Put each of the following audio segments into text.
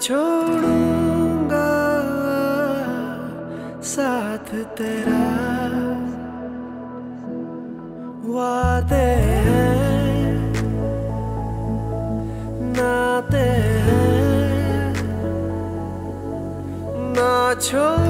छोड़ूँगा साथ तेरा। वादे हैं नाते हैं ना छोड़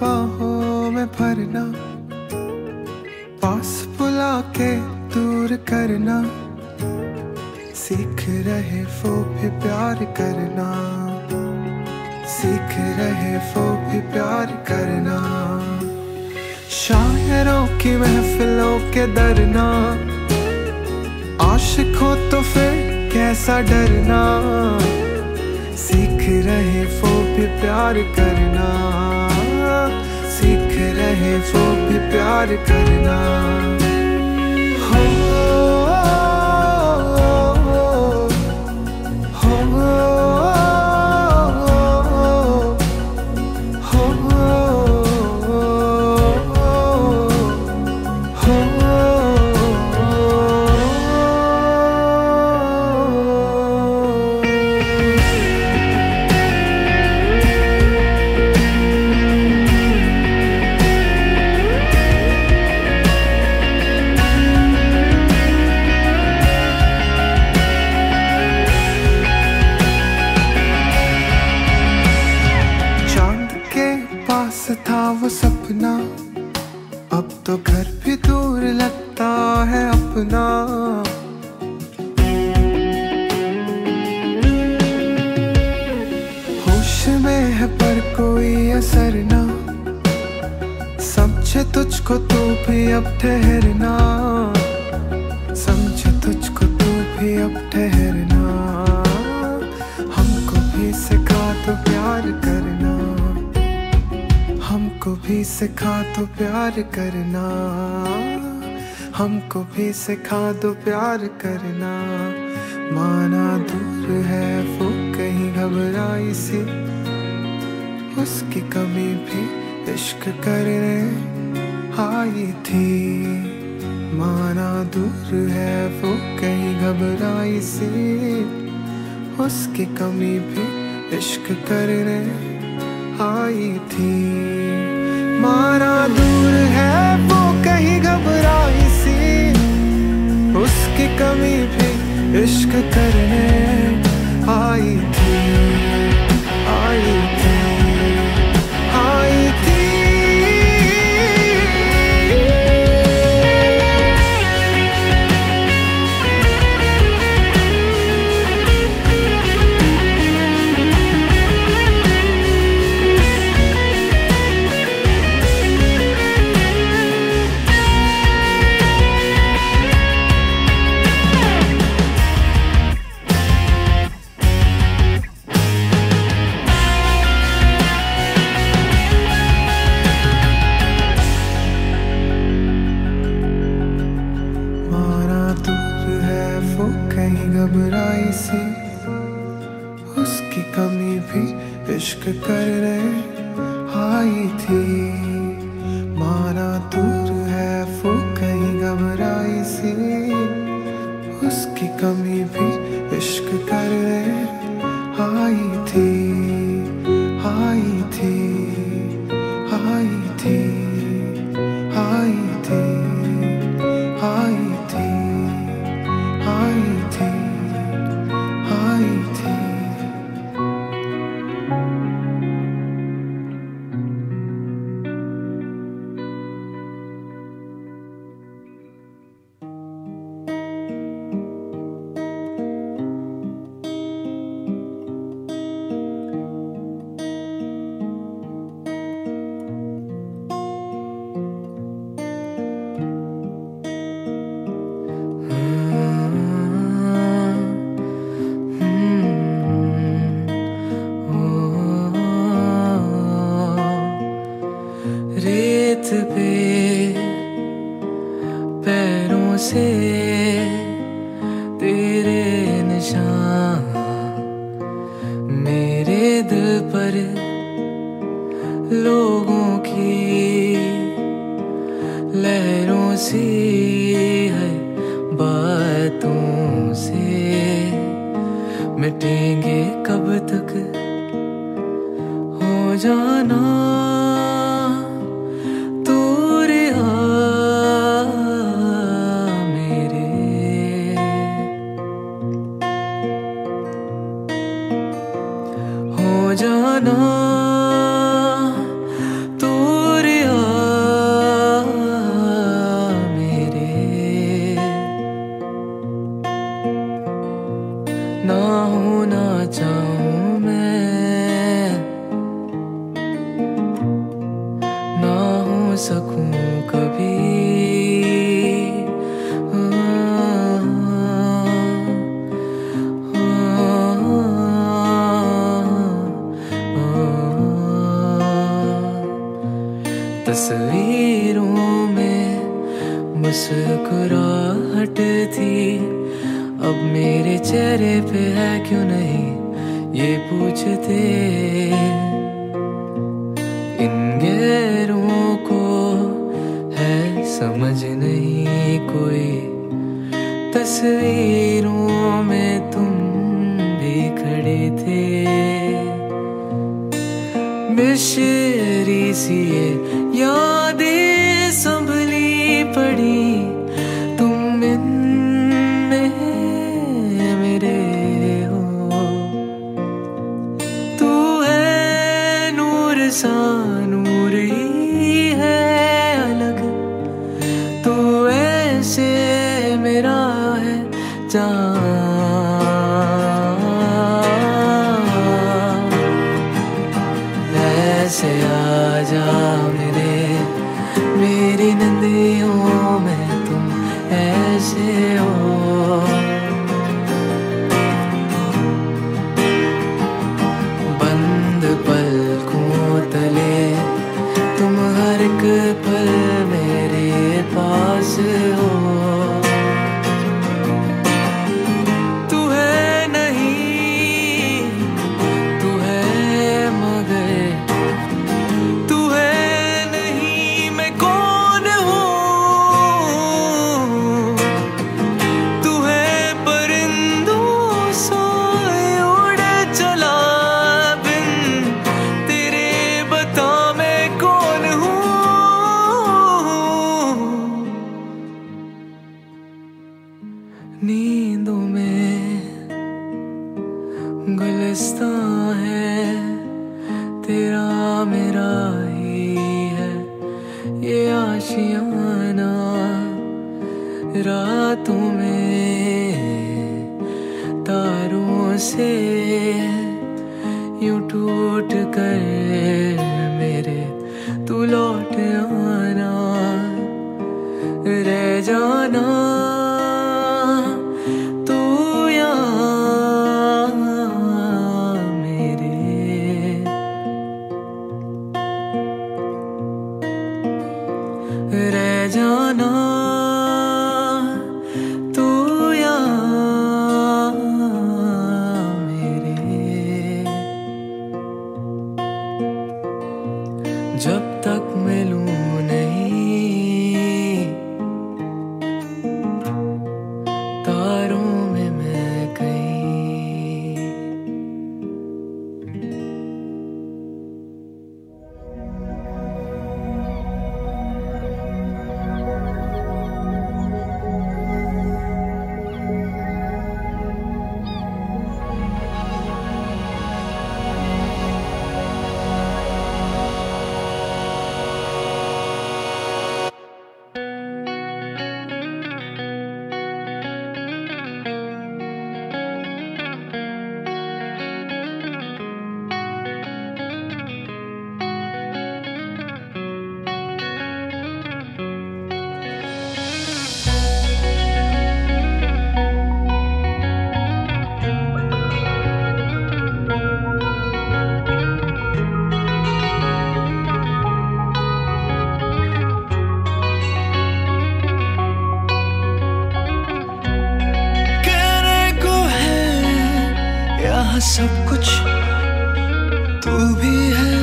बाहों में भरना, पास बुला के दूर करना, सीख रहे फो भी प्यार करना, सीख रहे फो भी प्यार करना। शायरों की महफिलों के डरना आशिकों तो फिर कैसा डरना, सीख रहे फो भी प्यार करना। रहे जो भी प्यार करना। सिखा दो प्यार करना। माना दूर है वो कहीं घबराई से। उसकी कमी भी इश्क करने आई थी। माना दूर है वो कहीं घबराई से। उसकी कमी भी इश्क करने आई थी। माना दूर है वो कहीं घबरा ना होना चाहूँ चेहरे पे है क्यों नहीं? ये पूछते इन गैरों को है समझ नहीं कोई। तस्वीरों में तुम भी खड़े थे। विशेष सब कुछ तू भी है,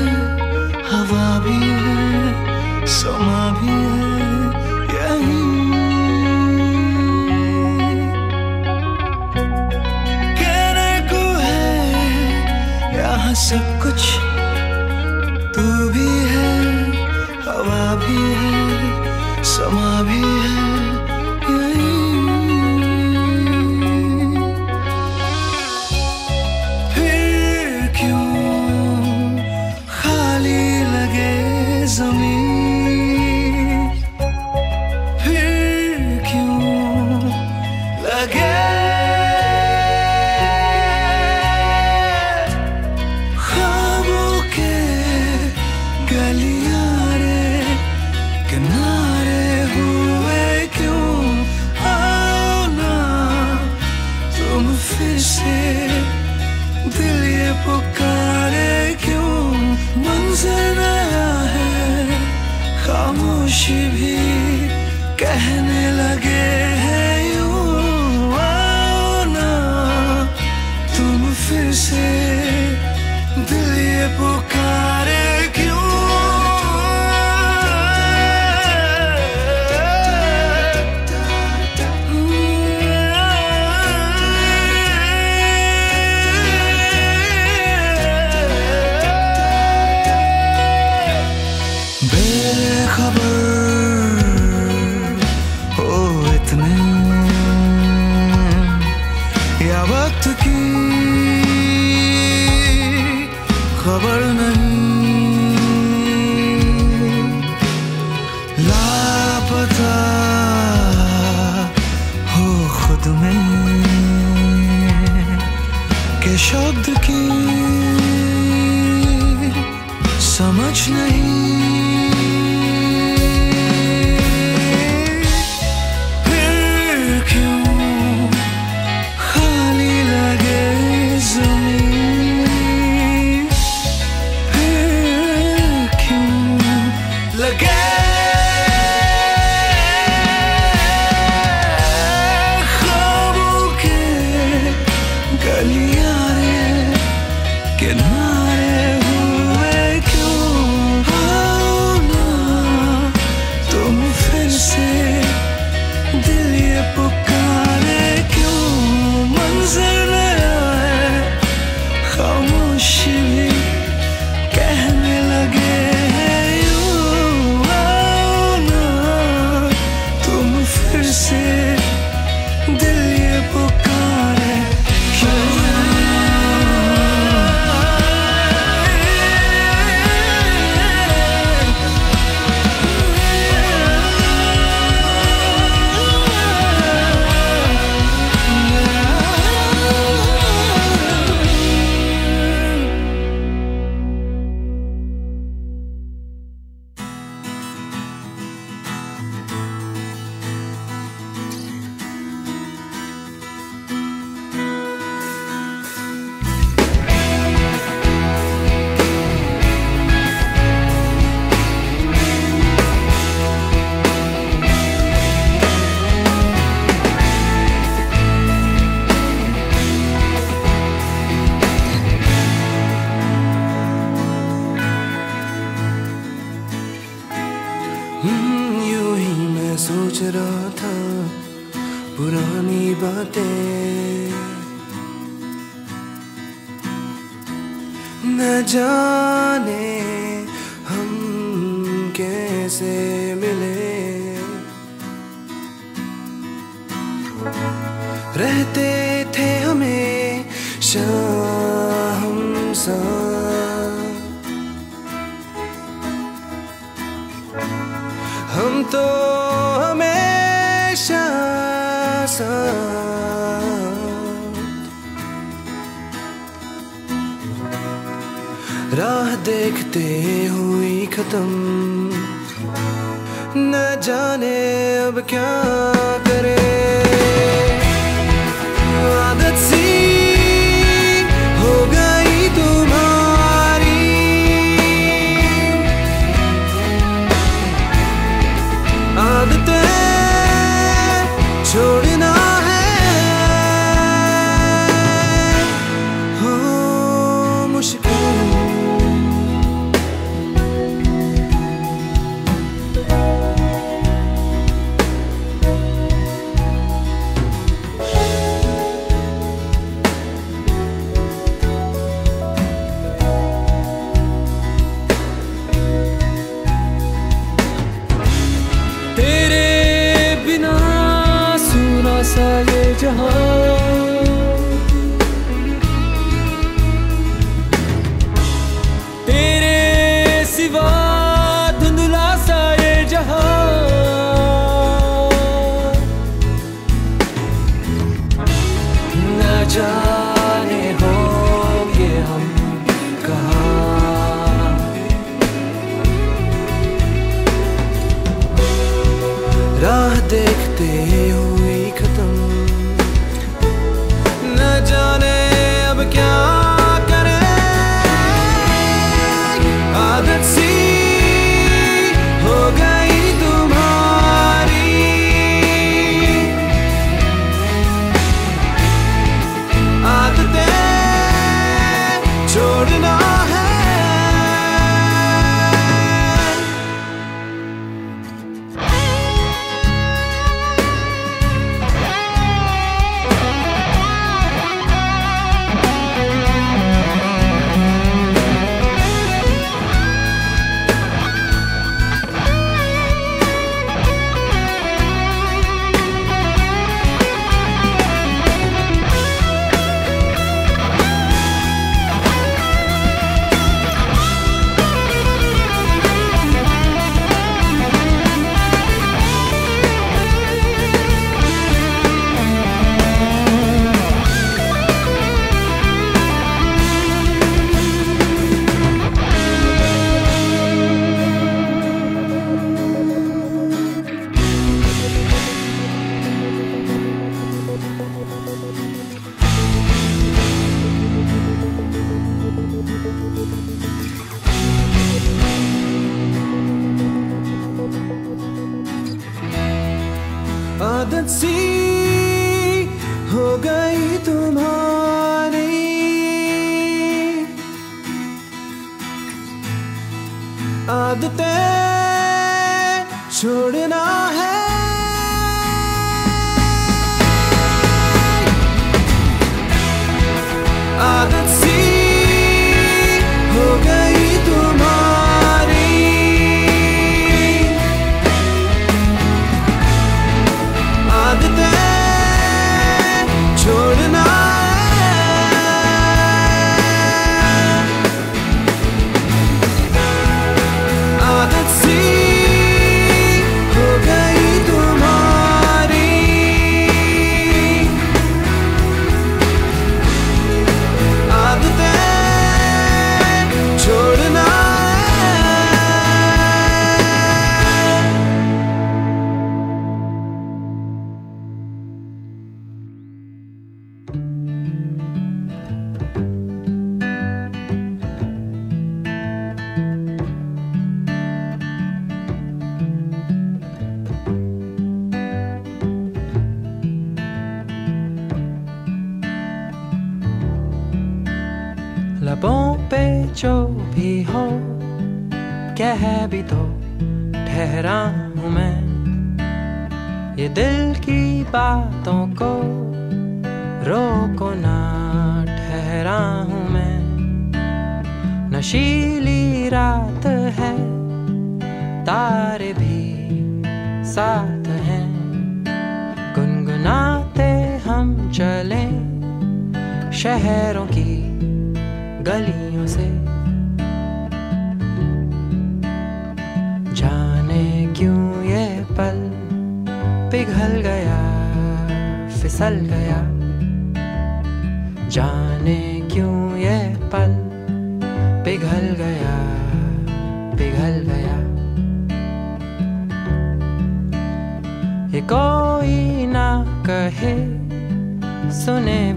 हवा भी है, समा भी है, यही। कहने को है, यहाँ सब कुछ losing रहते थे हमें शाम सा। हम तो हमेशा राह देखते हुई खत्म। न जाने अब क्या करें।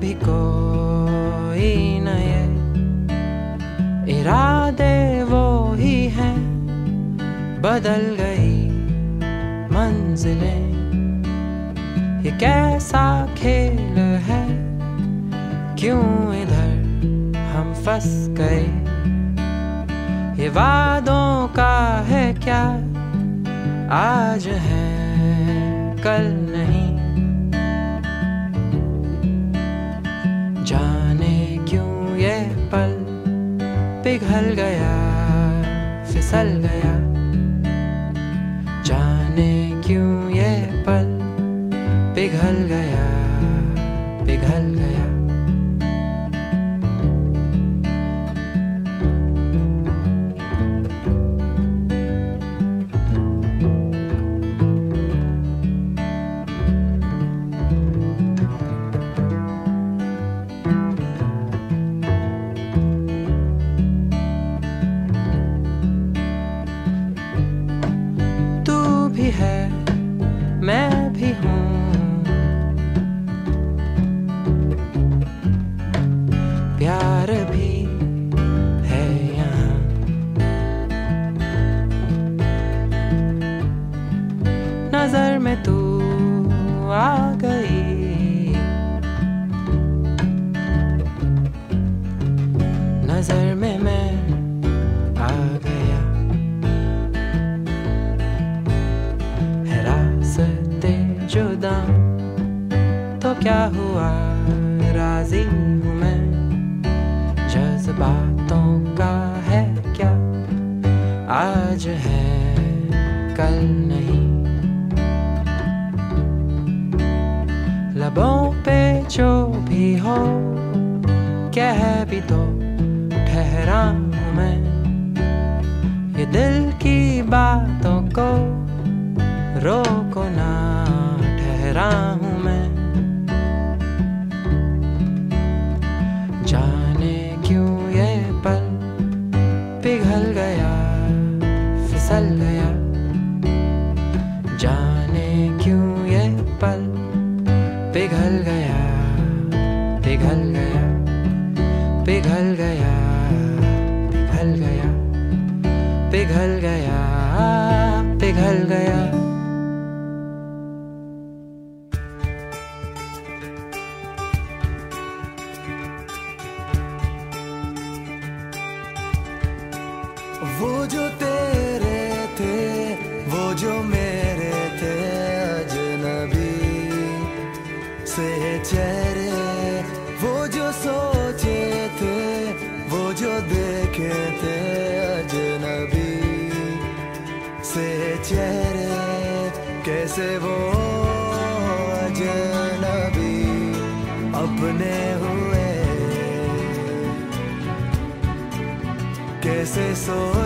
भी कोई नए इरादे वो ही हैं। बदल गई मंजिलें। ये कैसा खेल है? क्यों इधर हम फंस गए? ये वादों का है क्या? आज है कल पल पिघल गया फिसल गया। जाने क्यों ये पल पिघल Me, tú hagas. वो जो तेरे थे वो जो मेरे कैसे सोच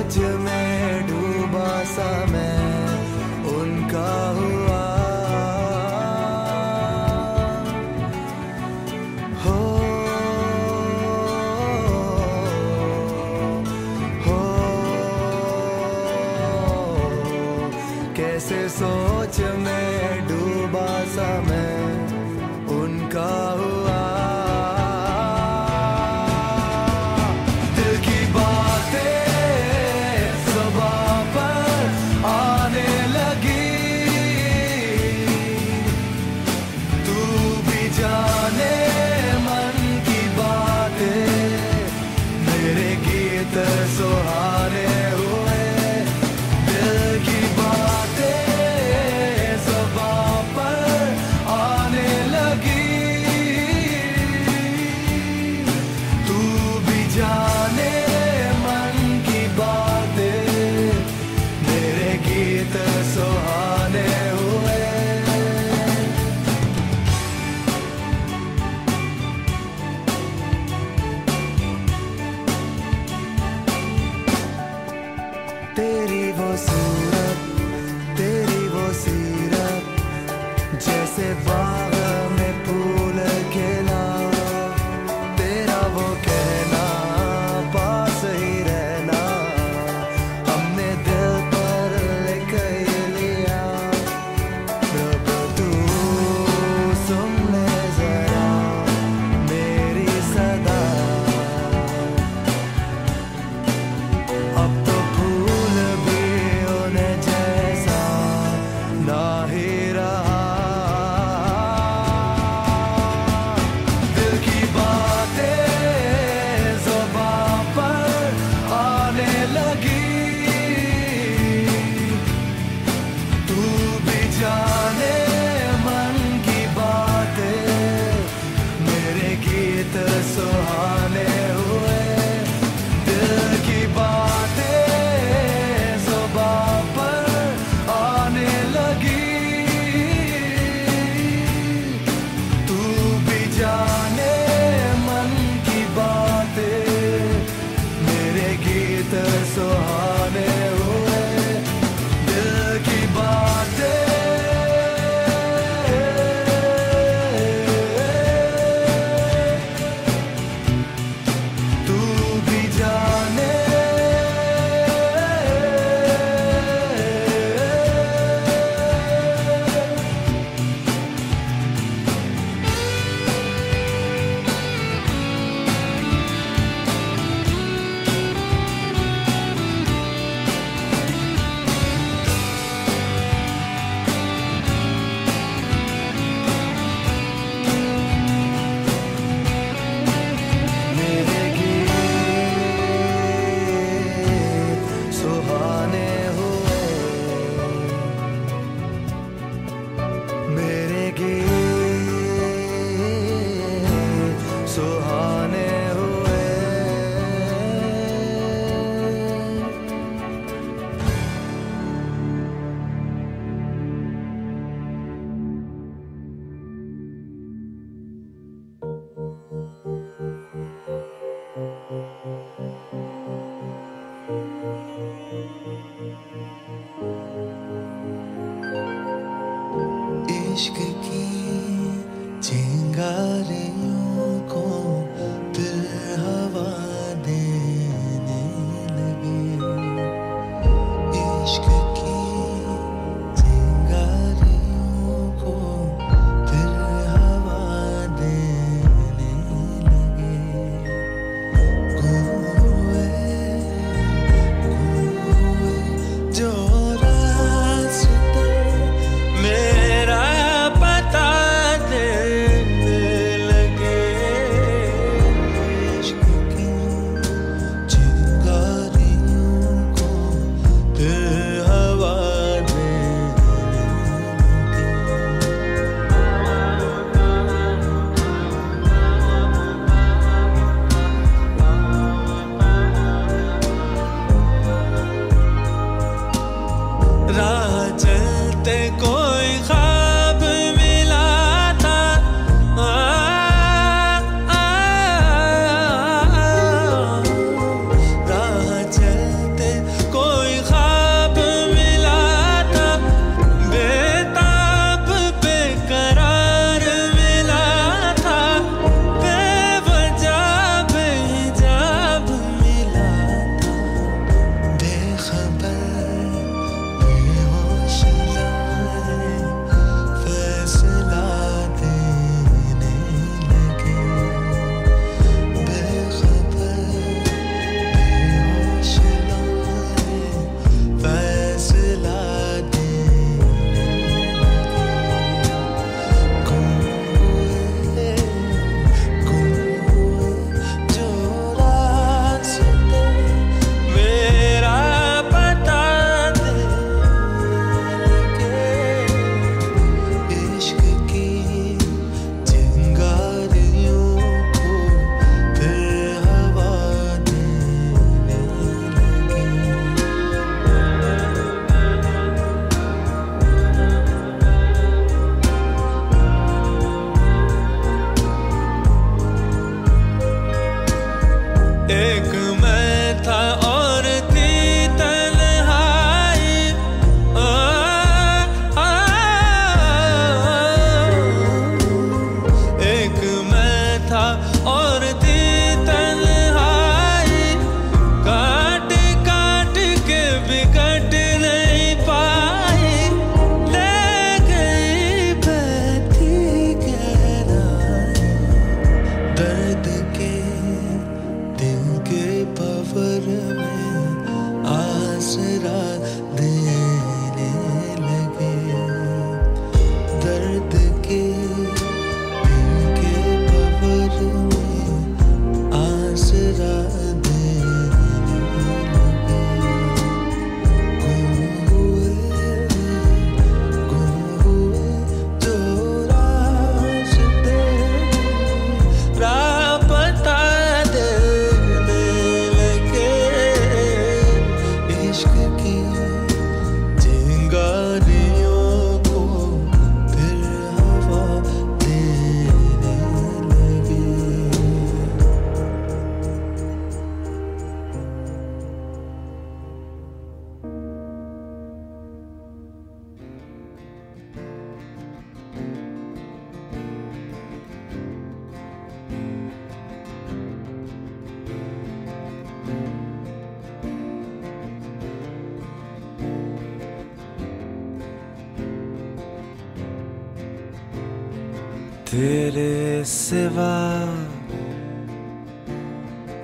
तेरे सिवा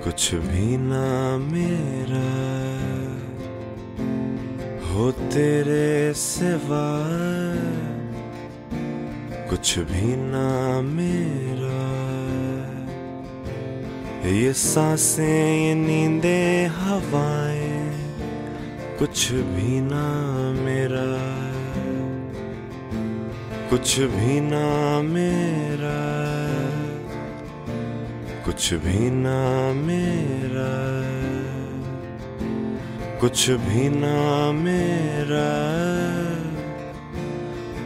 कुछ भी ना मेरा। हो तेरे सिवा कुछ भी ना मेरा। ये साँसें, ये नींदे, हवाएँ कुछ भी ना मेरा। कुछ भी ना मेरा, कुछ भी ना मेरा, कुछ भी ना मेरा,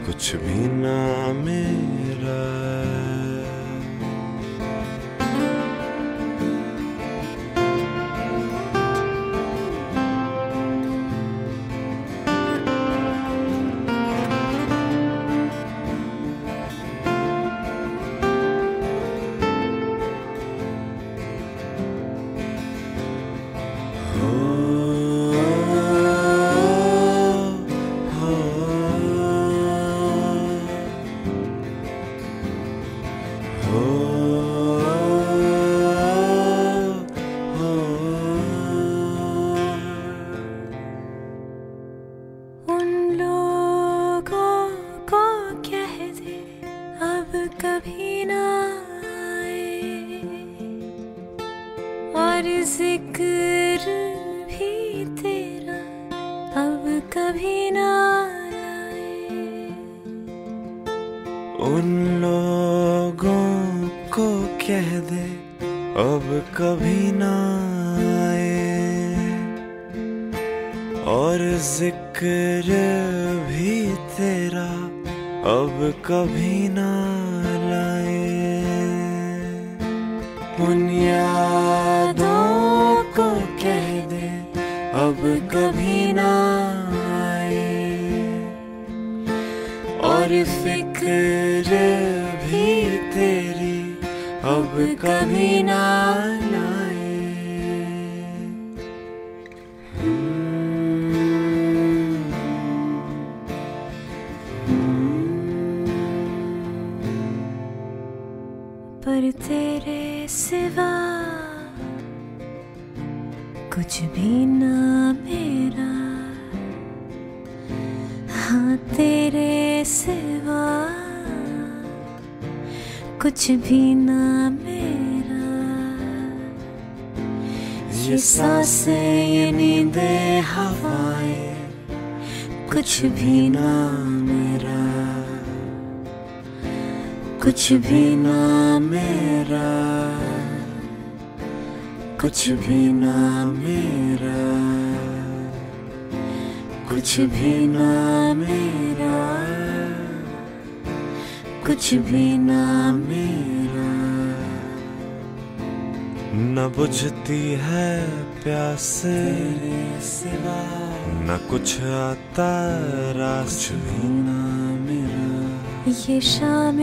कुछ भी ना मेरा। अब कभी ये साँसें ये नींदे हवाएँ, कुछ भी ना मेरा। कुछ भी ना मेरा। कुछ भी ना मेरा। कुछ भी ना मेरा। कुछ भी ना मेरा। न बुझती है प्यास सिवा न कुछ आता रास। भी ना मेरा ये शाम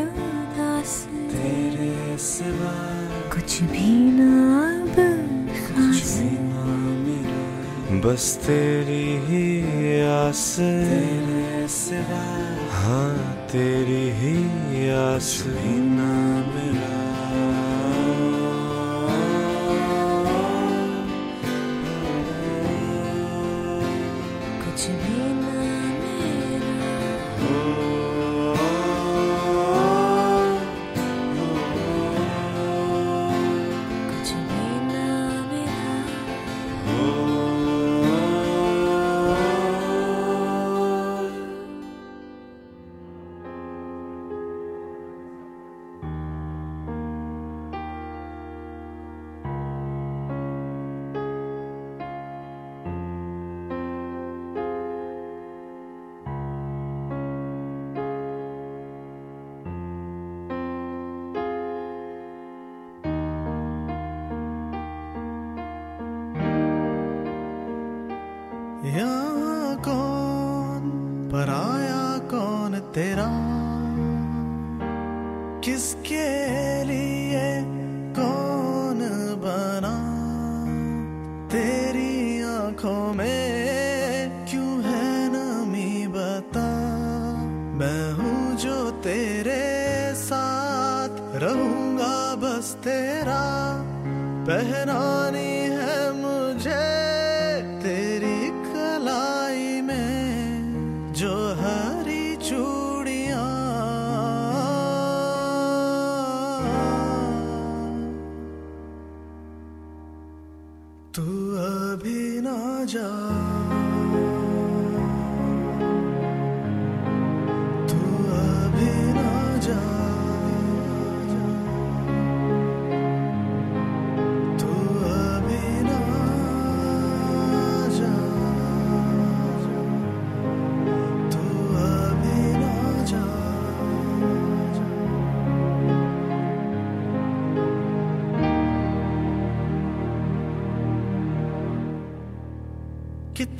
उदास तेरे सिवा कुछ भी ना अब खास। ना मेरा बस तेरी ही आस। तेरे सिवा हाँ तेरी ही आस। भी ना मेरा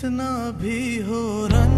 कितना भी हो रंज